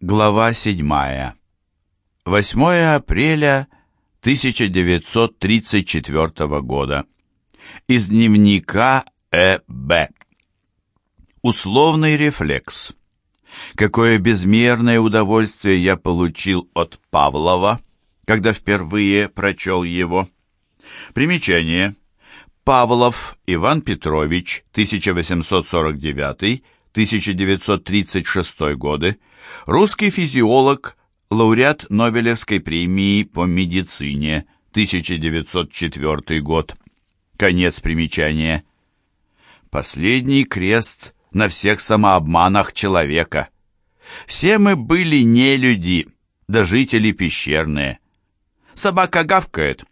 Глава 7. 8 апреля 1934 года. Из дневника Э.Б. Условный рефлекс. Какое безмерное удовольствие я получил от Павлова, когда впервые прочел его. Примечание. Павлов Иван Петрович, 1849-1936 годы, русский физиолог, лауреат Нобелевской премии по медицине, 1904 год. Конец примечания. Последний крест на всех самообманах человека. Все мы были не люди, да жители пещерные. Собака гавкает.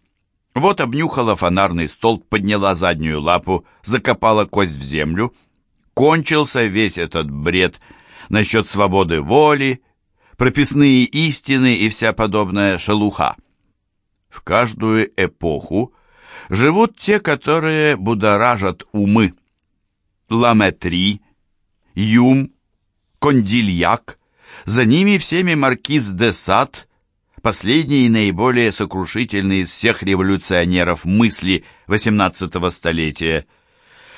Вот обнюхала фонарный столб, подняла заднюю лапу, закопала кость в землю. Кончился весь этот бред насчет свободы воли, прописные истины и вся подобная шелуха. В каждую эпоху живут те, которые будоражат умы. Ламетри, Юм, Кондильяк, за ними всеми маркиз де Сад, последний и наиболее сокрушительный из всех революционеров мысли XVIII столетия.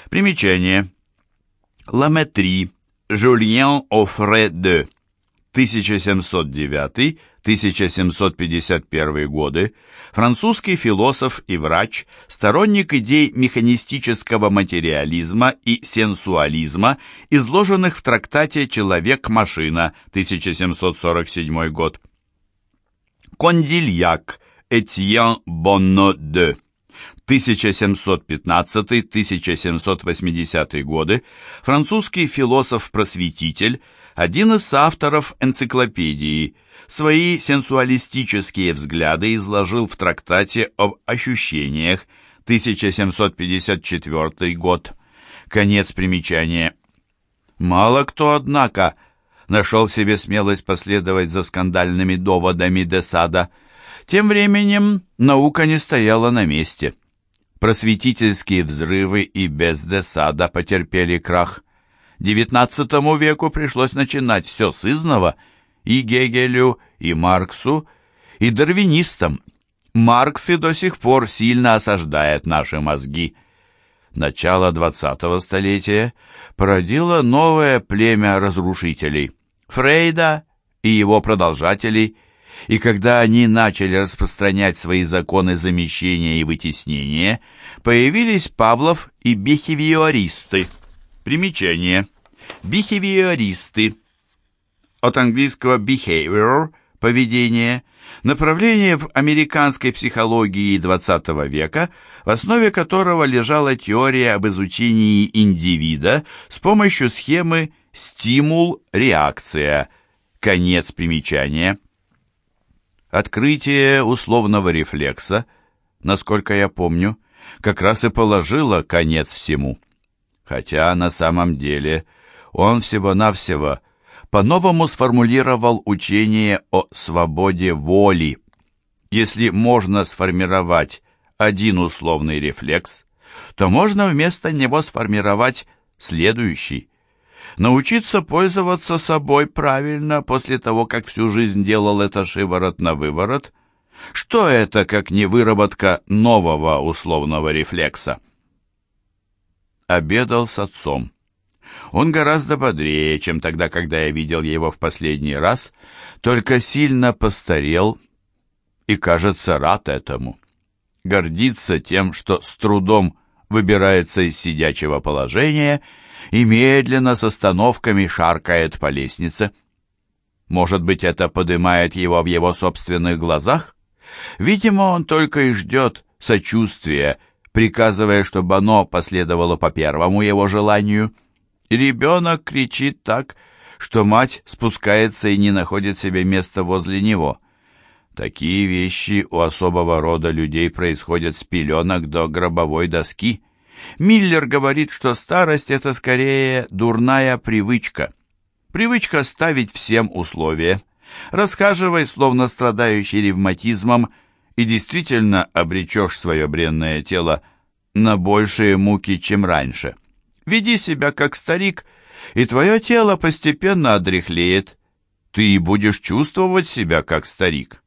Примечание. Ламетри, Жульен Офре де 1709-1751 годы, французский философ и врач, сторонник идей механистического материализма и сенсуализма, изложенных в трактате «Человек-машина» 1747 год. Кондильяк Этьен Бонно де 1715-1780 годы, французский философ-просветитель, один из авторов энциклопедии, свои сенсуалистические взгляды изложил в трактате об ощущениях 1754 год. Конец примечания. Мало кто, однако, нашел в себе смелость последовать за скандальными доводами Десада. Тем временем наука не стояла на месте. Просветительские взрывы и без Десада потерпели крах. XIX веку пришлось начинать все с изного и Гегелю, и Марксу, и дарвинистам. Маркс и до сих пор сильно осаждает наши мозги. Начало XX столетия породило новое племя разрушителей – Фрейда и его продолжателей, и когда они начали распространять свои законы замещения и вытеснения, появились Павлов и бихевиористы – Примечание. Бихевиористы. От английского behavior – поведение. Направление в американской психологии XX века, в основе которого лежала теория об изучении индивида с помощью схемы стимул-реакция. Конец примечания. Открытие условного рефлекса, насколько я помню, как раз и положило конец всему хотя на самом деле он всего-навсего по-новому сформулировал учение о свободе воли. Если можно сформировать один условный рефлекс, то можно вместо него сформировать следующий. Научиться пользоваться собой правильно после того, как всю жизнь делал это шиворот на выворот. Что это, как не выработка нового условного рефлекса? обедал с отцом. Он гораздо бодрее, чем тогда, когда я видел его в последний раз, только сильно постарел и, кажется, рад этому. Гордится тем, что с трудом выбирается из сидячего положения и медленно с остановками шаркает по лестнице. Может быть, это подымает его в его собственных глазах? Видимо, он только и ждет сочувствия, приказывая, чтобы оно последовало по первому его желанию. Ребенок кричит так, что мать спускается и не находит себе места возле него. Такие вещи у особого рода людей происходят с пеленок до гробовой доски. Миллер говорит, что старость — это скорее дурная привычка. Привычка ставить всем условия. Расхаживай, словно страдающий ревматизмом, и действительно обречешь свое бренное тело на большие муки, чем раньше. Веди себя как старик, и твое тело постепенно одряхлеет. ты и будешь чувствовать себя как старик.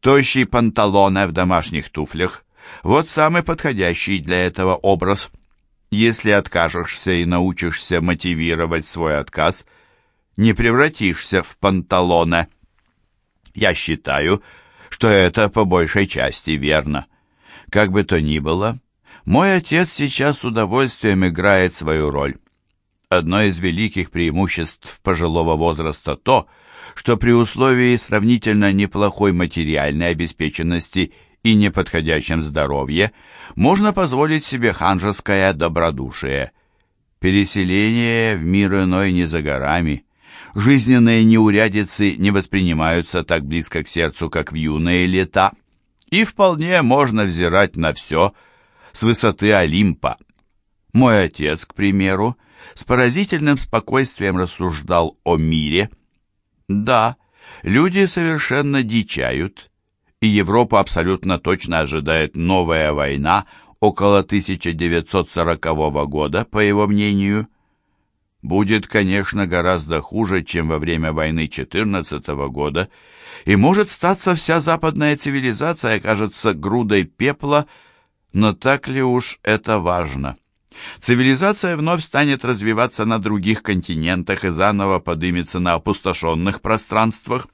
Тощий панталоне в домашних туфлях – вот самый подходящий для этого образ. Если откажешься и научишься мотивировать свой отказ, не превратишься в панталоне. Я считаю, что это по большей части верно. Как бы то ни было, мой отец сейчас с удовольствием играет свою роль. Одно из великих преимуществ пожилого возраста то, что при условии сравнительно неплохой материальной обеспеченности и неподходящем здоровье можно позволить себе ханжеское добродушие. Переселение в мир иной не за горами. Жизненные неурядицы не воспринимаются так близко к сердцу, как в юные лета, и вполне можно взирать на все с высоты Олимпа. Мой отец, к примеру, с поразительным спокойствием рассуждал о мире. Да, люди совершенно дичают, и Европа абсолютно точно ожидает новая война около 1940 года, по его мнению. Будет, конечно, гораздо хуже, чем во время войны 14 года, и может статься вся западная цивилизация окажется грудой пепла, но так ли уж это важно? Цивилизация вновь станет развиваться на других континентах и заново подымется на опустошенных пространствах.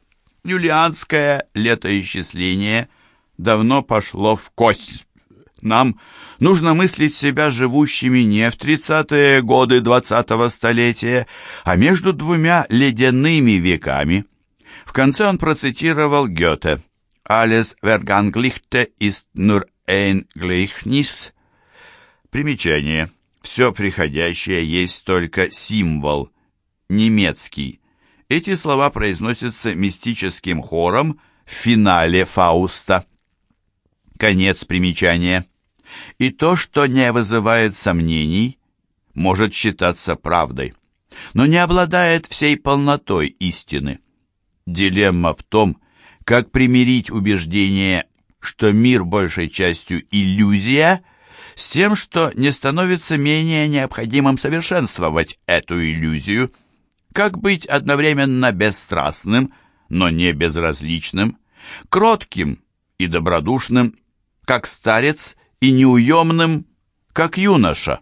Юлианское летоисчисление давно пошло в кость. Нам нужно мыслить себя живущими не в тридцатые годы двадцатого столетия, а между двумя ледяными веками. В конце он процитировал Гёте «Alles verganglichte ist nur ein Gleichnis» Примечание. Все приходящее есть только символ, немецкий. Эти слова произносятся мистическим хором в финале Фауста. Конец примечания. И то, что не вызывает сомнений, может считаться правдой, но не обладает всей полнотой истины. Дилемма в том, как примирить убеждение, что мир большей частью иллюзия – с тем, что не становится менее необходимым совершенствовать эту иллюзию. Как быть одновременно бесстрастным, но не безразличным, кротким и добродушным, как старец, и неуемным, как юноша?